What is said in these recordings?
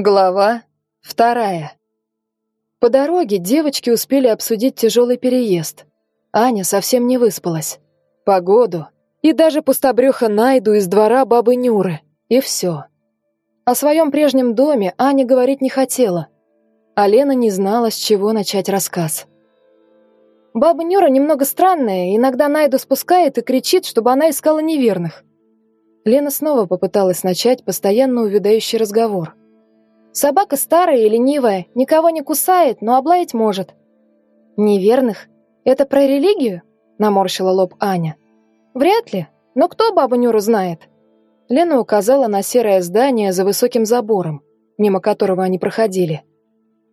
Глава вторая. По дороге девочки успели обсудить тяжелый переезд. Аня совсем не выспалась. Погоду и даже пустобрёха Найду из двора бабы Нюры. И все. О своем прежнем доме Аня говорить не хотела. А Лена не знала, с чего начать рассказ. Баба Нюра немного странная, иногда Найду спускает и кричит, чтобы она искала неверных. Лена снова попыталась начать постоянно увядающий разговор. Собака старая и ленивая, никого не кусает, но облаять может. Неверных? Это про религию? Наморщила лоб Аня. Вряд ли. Но кто бабу Нюру знает? Лена указала на серое здание за высоким забором, мимо которого они проходили.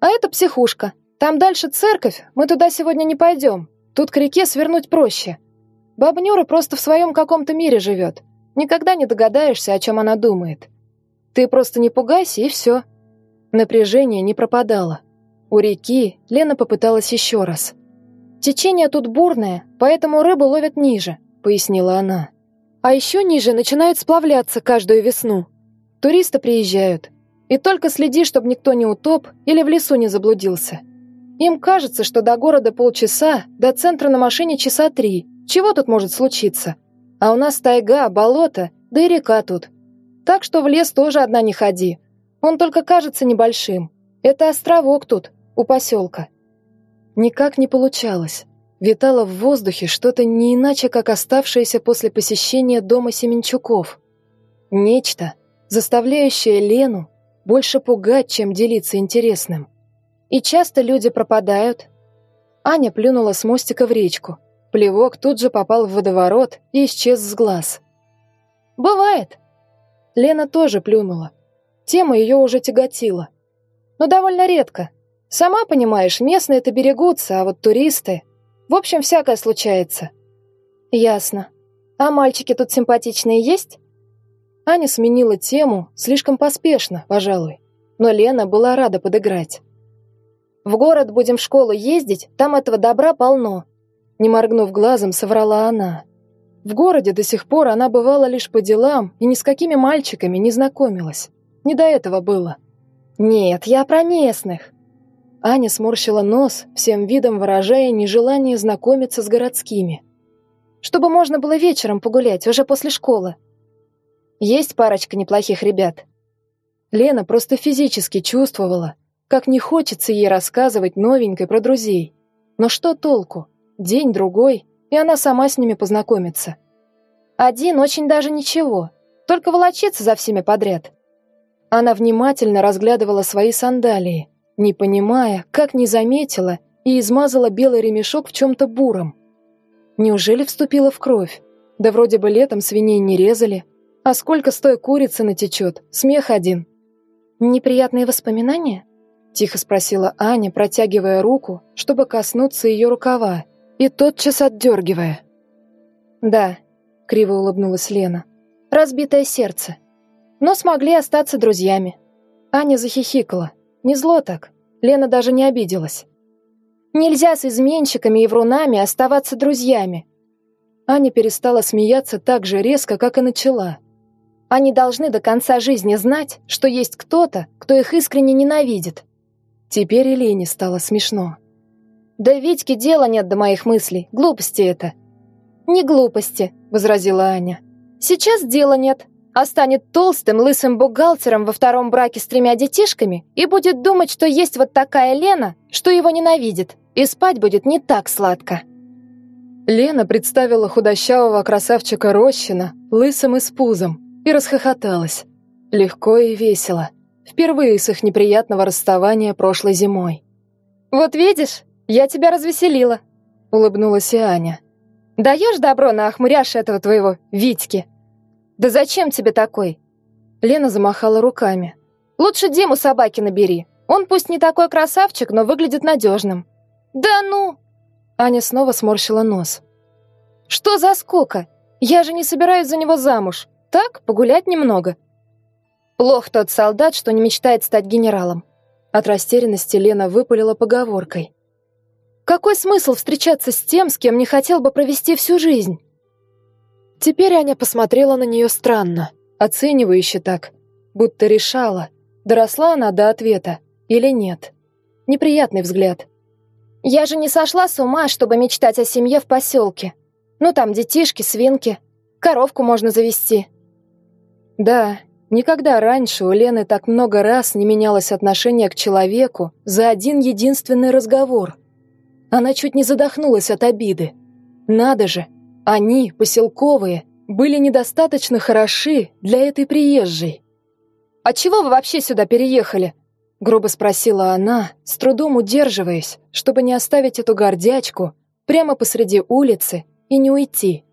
А это психушка. Там дальше церковь, мы туда сегодня не пойдем. Тут к реке свернуть проще. Баба Нюра просто в своем каком-то мире живет. Никогда не догадаешься, о чем она думает. Ты просто не пугайся, и все. Напряжение не пропадало. У реки Лена попыталась еще раз. «Течение тут бурное, поэтому рыбу ловят ниже», — пояснила она. «А еще ниже начинают сплавляться каждую весну. Туристы приезжают. И только следи, чтобы никто не утоп или в лесу не заблудился. Им кажется, что до города полчаса, до центра на машине часа три. Чего тут может случиться? А у нас тайга, болото, да и река тут. Так что в лес тоже одна не ходи. Он только кажется небольшим. Это островок тут, у поселка. Никак не получалось. Витало в воздухе что-то не иначе, как оставшееся после посещения дома Семенчуков. Нечто, заставляющее Лену больше пугать, чем делиться интересным. И часто люди пропадают. Аня плюнула с мостика в речку. Плевок тут же попал в водоворот и исчез с глаз. «Бывает». Лена тоже плюнула, Тема ее уже тяготила. Но довольно редко. Сама понимаешь, местные-то берегутся, а вот туристы... В общем, всякое случается. Ясно. А мальчики тут симпатичные есть? Аня сменила тему слишком поспешно, пожалуй. Но Лена была рада подыграть. В город будем в школу ездить, там этого добра полно. Не моргнув глазом, соврала она. В городе до сих пор она бывала лишь по делам и ни с какими мальчиками не знакомилась. Не до этого было. Нет, я про местных. Аня сморщила нос, всем видом выражая нежелание знакомиться с городскими. Чтобы можно было вечером погулять, уже после школы. Есть парочка неплохих ребят. Лена просто физически чувствовала, как не хочется ей рассказывать новенькой про друзей. Но что толку? День-другой, и она сама с ними познакомится. Один очень даже ничего, только волочится за всеми подряд. Она внимательно разглядывала свои сандалии, не понимая, как не заметила и измазала белый ремешок в чем-то буром. Неужели вступила в кровь? Да вроде бы летом свиней не резали. А сколько с той курицы натечет? Смех один. «Неприятные воспоминания?» Тихо спросила Аня, протягивая руку, чтобы коснуться ее рукава, и тотчас отдергивая. «Да», — криво улыбнулась Лена, — «разбитое сердце» но смогли остаться друзьями. Аня захихикала. Не зло так. Лена даже не обиделась. Нельзя с изменщиками и врунами оставаться друзьями. Аня перестала смеяться так же резко, как и начала. Они должны до конца жизни знать, что есть кто-то, кто их искренне ненавидит. Теперь и Лене стало смешно. «Да Витьке дела нет до моих мыслей. Глупости это». «Не глупости», — возразила Аня. «Сейчас дела нет, а станет толстым, лысым бухгалтером во втором браке с тремя детишками и будет думать, что есть вот такая Лена, что его ненавидит, и спать будет не так сладко. Лена представила худощавого красавчика Рощина, лысым и с пузом, и расхохоталась. Легко и весело. Впервые с их неприятного расставания прошлой зимой. «Вот видишь, я тебя развеселила», — улыбнулась и Аня. «Даешь добро на охмуряш этого твоего Витьки?» «Да зачем тебе такой?» Лена замахала руками. «Лучше Диму собаки набери. Он пусть не такой красавчик, но выглядит надежным». «Да ну!» Аня снова сморщила нос. «Что за скука? Я же не собираюсь за него замуж. Так, погулять немного». Плох тот солдат, что не мечтает стать генералом. От растерянности Лена выпалила поговоркой. «Какой смысл встречаться с тем, с кем не хотел бы провести всю жизнь?» Теперь Аня посмотрела на нее странно, оценивающе так, будто решала, Доросла она до ответа или нет? Неприятный взгляд. «Я же не сошла с ума, чтобы мечтать о семье в поселке. Ну там детишки, свинки, коровку можно завести». Да, никогда раньше у Лены так много раз не менялось отношение к человеку за один единственный разговор. Она чуть не задохнулась от обиды. Надо же, они, поселковые, были недостаточно хороши для этой приезжей. «А чего вы вообще сюда переехали?» — грубо спросила она, с трудом удерживаясь, чтобы не оставить эту гордячку прямо посреди улицы и не уйти.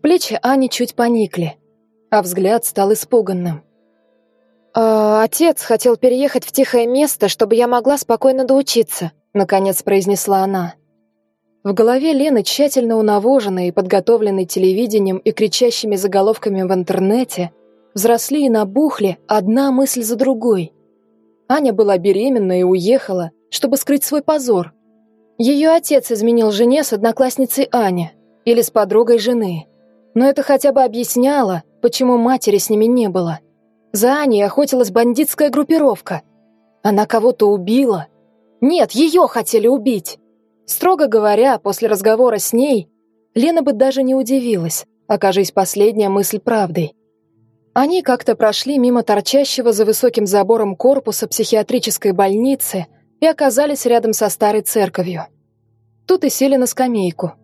Плечи Ани чуть поникли, а взгляд стал испуганным. «А, «Отец хотел переехать в тихое место, чтобы я могла спокойно доучиться», — наконец произнесла она. В голове Лены, тщательно унавоженной и подготовленной телевидением и кричащими заголовками в интернете, взросли и набухли одна мысль за другой. Аня была беременна и уехала, чтобы скрыть свой позор. Ее отец изменил жене с одноклассницей Ани или с подругой жены. Но это хотя бы объясняло, почему матери с ними не было. За Аней охотилась бандитская группировка. Она кого-то убила. Нет, ее хотели убить. Строго говоря, после разговора с ней, Лена бы даже не удивилась, окажись последняя мысль правдой. Они как-то прошли мимо торчащего за высоким забором корпуса психиатрической больницы и оказались рядом со старой церковью. Тут и сели на скамейку.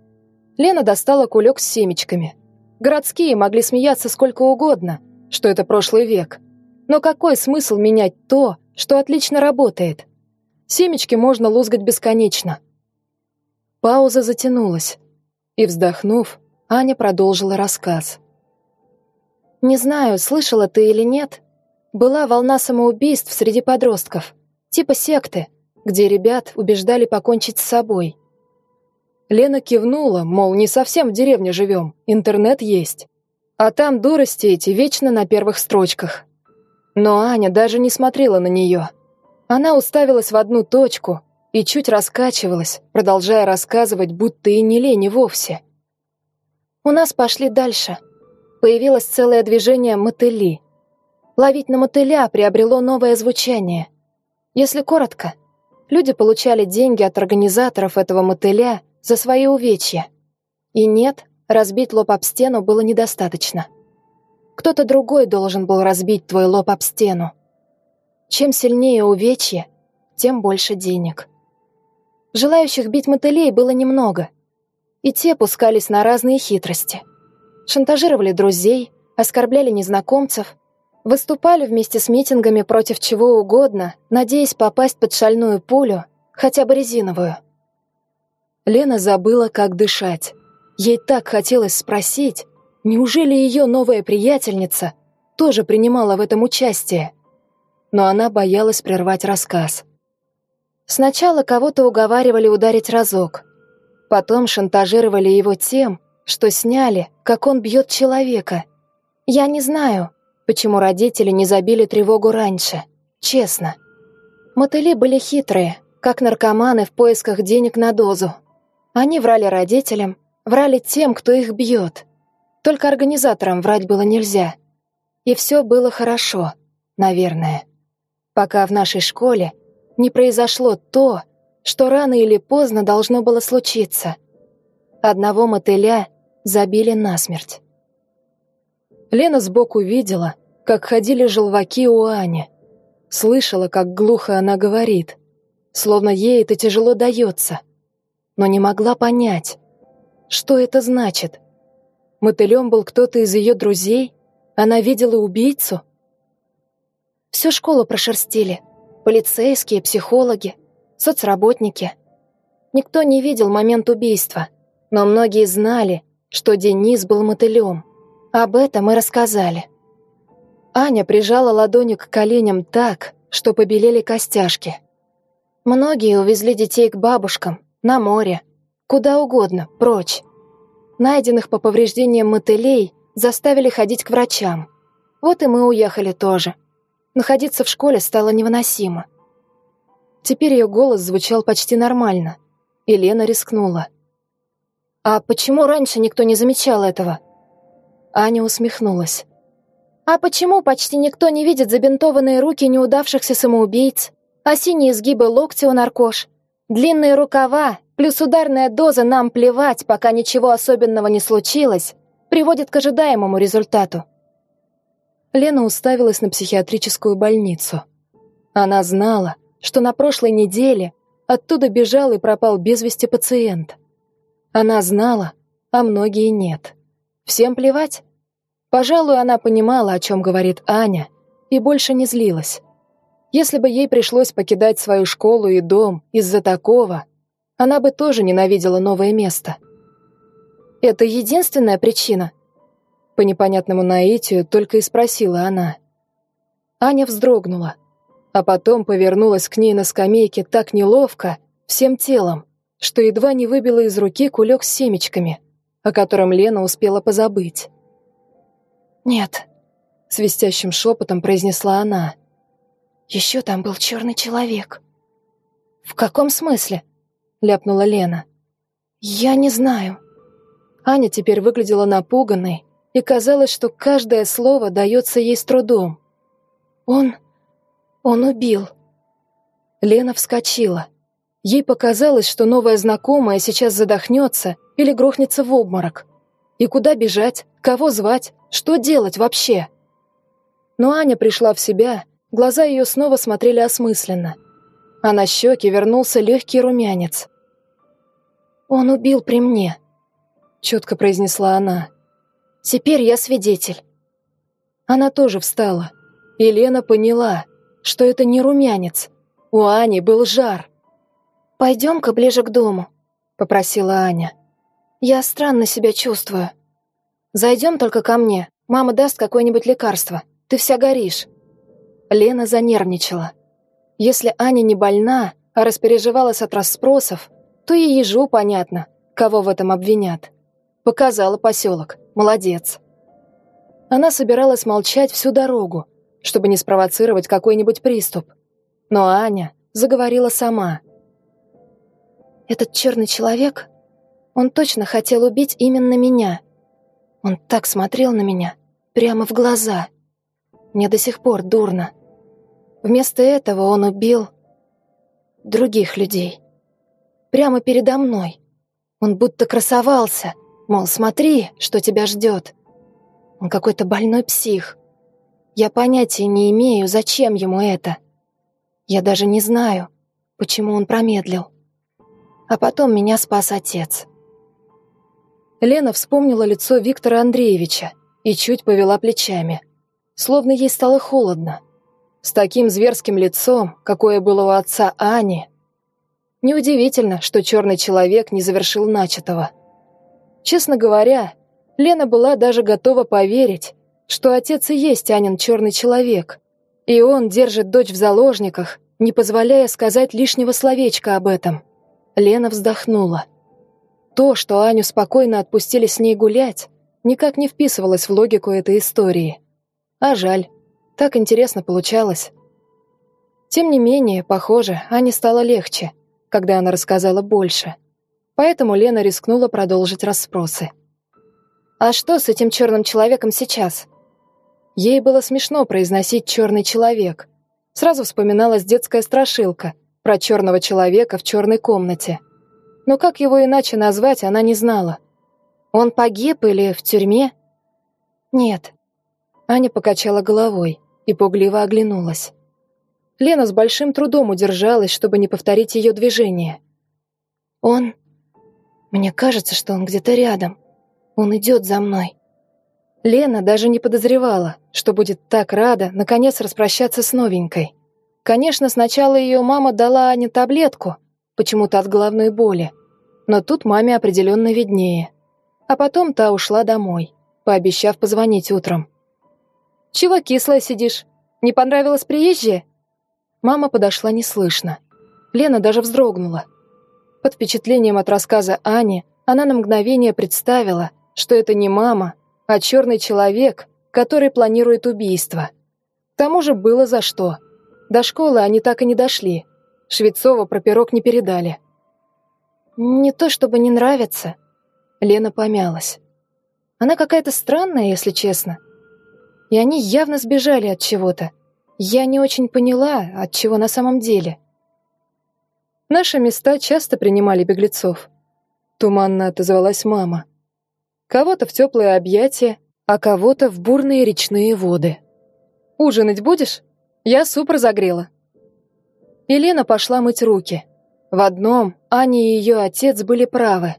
Лена достала кулек с семечками. Городские могли смеяться сколько угодно, что это прошлый век. Но какой смысл менять то, что отлично работает? Семечки можно лузгать бесконечно – Пауза затянулась, и, вздохнув, Аня продолжила рассказ. «Не знаю, слышала ты или нет, была волна самоубийств среди подростков, типа секты, где ребят убеждали покончить с собой». Лена кивнула, мол, не совсем в деревне живем, интернет есть. А там дурости эти вечно на первых строчках. Но Аня даже не смотрела на нее. Она уставилась в одну точку, и чуть раскачивалась, продолжая рассказывать, будто и не лень вовсе. «У нас пошли дальше. Появилось целое движение «мотыли». Ловить на мотыля приобрело новое звучание. Если коротко, люди получали деньги от организаторов этого мотыля за свои увечья. И нет, разбить лоб об стену было недостаточно. Кто-то другой должен был разбить твой лоб об стену. Чем сильнее увечье, тем больше денег. Желающих бить мотылей было немного. И те пускались на разные хитрости. Шантажировали друзей, оскорбляли незнакомцев, выступали вместе с митингами против чего угодно, надеясь попасть под шальную пулю, хотя бы резиновую. Лена забыла, как дышать. Ей так хотелось спросить, неужели ее новая приятельница тоже принимала в этом участие? Но она боялась прервать рассказ. Сначала кого-то уговаривали ударить разок. Потом шантажировали его тем, что сняли, как он бьет человека. Я не знаю, почему родители не забили тревогу раньше. Честно. Мотыли были хитрые, как наркоманы в поисках денег на дозу. Они врали родителям, врали тем, кто их бьет. Только организаторам врать было нельзя. И все было хорошо, наверное. Пока в нашей школе не произошло то, что рано или поздно должно было случиться. Одного мотыля забили насмерть. Лена сбоку видела, как ходили желваки у Ани. Слышала, как глухо она говорит, словно ей это тяжело дается, но не могла понять, что это значит. Мотылем был кто-то из ее друзей? Она видела убийцу? Всю школу прошерстили — Полицейские, психологи, соцработники. Никто не видел момент убийства, но многие знали, что Денис был мотылем. Об этом и рассказали. Аня прижала ладони к коленям так, что побелели костяшки. Многие увезли детей к бабушкам, на море, куда угодно, прочь. Найденных по повреждениям мотылей заставили ходить к врачам. Вот и мы уехали тоже. Находиться в школе стало невыносимо. Теперь ее голос звучал почти нормально. И Лена рискнула. «А почему раньше никто не замечал этого?» Аня усмехнулась. А почему почти никто не видит забинтованные руки неудавшихся самоубийц, а синие сгибы локтя у наркош, длинные рукава, плюс ударная доза «нам плевать, пока ничего особенного не случилось», приводит к ожидаемому результату. Лена уставилась на психиатрическую больницу. Она знала, что на прошлой неделе оттуда бежал и пропал без вести пациент. Она знала, а многие нет. Всем плевать? Пожалуй, она понимала, о чем говорит Аня, и больше не злилась. Если бы ей пришлось покидать свою школу и дом из-за такого, она бы тоже ненавидела новое место. «Это единственная причина?» По непонятному наитию только и спросила она. Аня вздрогнула, а потом повернулась к ней на скамейке так неловко, всем телом, что едва не выбила из руки кулек с семечками, о котором Лена успела позабыть. «Нет», — свистящим шепотом произнесла она. «Еще там был черный человек». «В каком смысле?» — ляпнула Лена. «Я не знаю». Аня теперь выглядела напуганной, и казалось, что каждое слово дается ей с трудом. «Он... он убил». Лена вскочила. Ей показалось, что новая знакомая сейчас задохнется или грохнется в обморок. И куда бежать, кого звать, что делать вообще? Но Аня пришла в себя, глаза ее снова смотрели осмысленно. А на щеке вернулся легкий румянец. «Он убил при мне», — четко произнесла она. «Теперь я свидетель». Она тоже встала. И Лена поняла, что это не румянец. У Ани был жар. «Пойдем-ка ближе к дому», — попросила Аня. Я странно себя чувствую. Зайдем только ко мне. Мама даст какое-нибудь лекарство. Ты вся горишь». Лена занервничала. Если Аня не больна, а распереживалась от расспросов, то и ежу понятно, кого в этом обвинят. Показала поселок. Молодец. Она собиралась молчать всю дорогу, чтобы не спровоцировать какой-нибудь приступ. Но Аня заговорила сама. «Этот черный человек он точно хотел убить именно меня. Он так смотрел на меня, прямо в глаза. Мне до сих пор дурно. Вместо этого он убил других людей. Прямо передо мной. Он будто красовался, мол, смотри, что тебя ждет. Он какой-то больной псих. Я понятия не имею, зачем ему это. Я даже не знаю, почему он промедлил. А потом меня спас отец. Лена вспомнила лицо Виктора Андреевича и чуть повела плечами. Словно ей стало холодно. С таким зверским лицом, какое было у отца Ани. Неудивительно, что черный человек не завершил начатого. Честно говоря, Лена была даже готова поверить, что отец и есть Анин черный человек, и он держит дочь в заложниках, не позволяя сказать лишнего словечка об этом. Лена вздохнула. То, что Аню спокойно отпустили с ней гулять, никак не вписывалось в логику этой истории. А жаль, так интересно получалось. Тем не менее, похоже, Ане стало легче, когда она рассказала больше. Поэтому Лена рискнула продолжить расспросы. «А что с этим черным человеком сейчас?» Ей было смешно произносить «черный человек». Сразу вспоминалась детская страшилка про черного человека в черной комнате – но как его иначе назвать, она не знала. Он погиб или в тюрьме? Нет. Аня покачала головой и пугливо оглянулась. Лена с большим трудом удержалась, чтобы не повторить ее движение. Он... Мне кажется, что он где-то рядом. Он идет за мной. Лена даже не подозревала, что будет так рада наконец распрощаться с новенькой. Конечно, сначала ее мама дала Ане таблетку, почему-то от головной боли. Но тут маме определенно виднее. А потом та ушла домой, пообещав позвонить утром. «Чего кислая сидишь? Не понравилось приезжие?» Мама подошла неслышно. Лена даже вздрогнула. Под впечатлением от рассказа Ани она на мгновение представила, что это не мама, а черный человек, который планирует убийство. К тому же было за что. До школы они так и не дошли. Швецова про пирог не передали. «Не то чтобы не нравится». Лена помялась. Она какая-то странная, если честно. И они явно сбежали от чего-то. Я не очень поняла, от чего на самом деле. Наши места часто принимали беглецов. Туманно отозвалась мама. Кого-то в теплые объятия, а кого-то в бурные речные воды. «Ужинать будешь? Я суп разогрела». Елена пошла мыть руки. В одном Аня и ее отец были правы.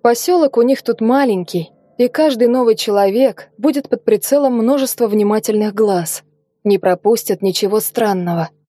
Поселок у них тут маленький, и каждый новый человек будет под прицелом множества внимательных глаз. Не пропустят ничего странного –